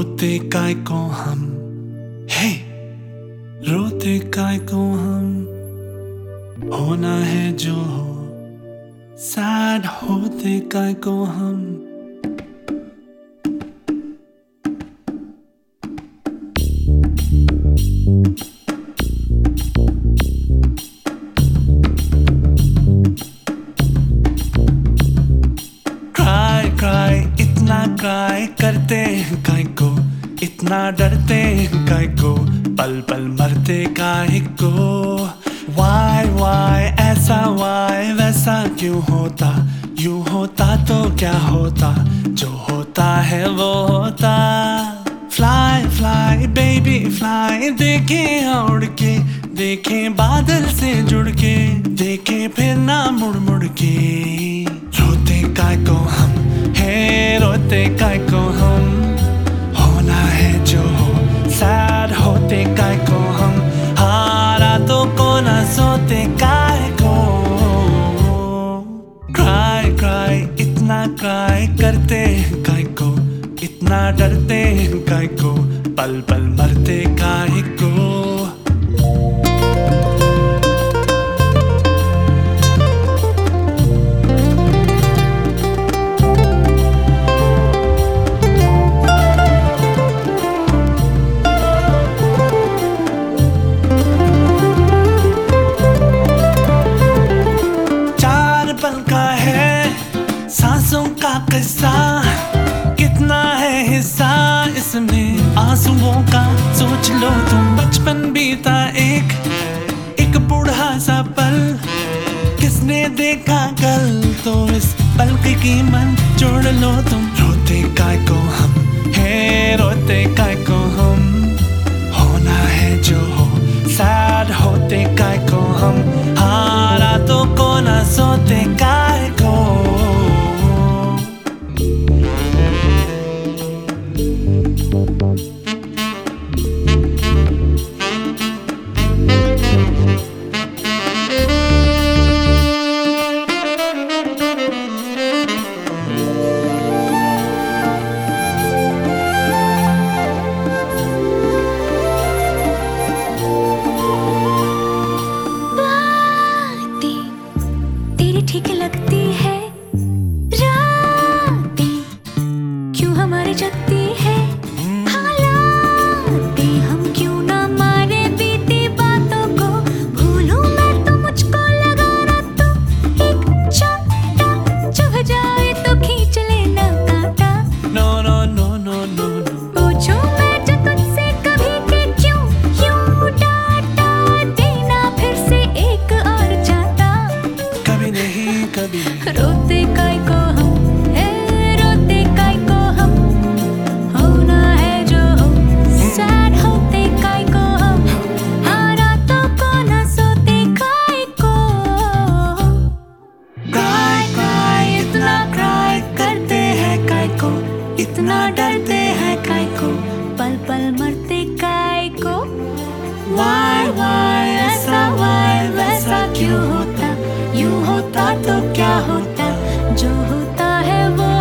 रोते काय को हम? हे, रोते काय को हम? होना है जो हो सैड होते काय को हम? इतना करते हैं काय इतना डरते काय को, पल पल मरते काय को। वाई वाई ऐसा वाई वैसा क्यों होता? यूँ होता तो क्या होता? जो होता है वो होता। फ्लाई फ्लाई बेबी फ्लाई देखे उड़ के, देखे बादल से जुड़ के, देखे फिर ना मुड़ मुड़ के। रोते काय को हम, है रोते काय को हम। क्राई करते हैं काय को इतना डरते हैं काय को पल पल का किस्सा कितना है हिस्सा इसमें? आंसुओं का सोच लो तुम। बचपन बीता एक एक बूढ़ा सा पल। किसने देखा कल? तो इस पल की कीमत जोड़ लो तुम। रोते काय को हम? है रोते काय को हम? होना है जो हो सैड होते काय को हम? लगती है। होता तो क्या होता? जो होता है वो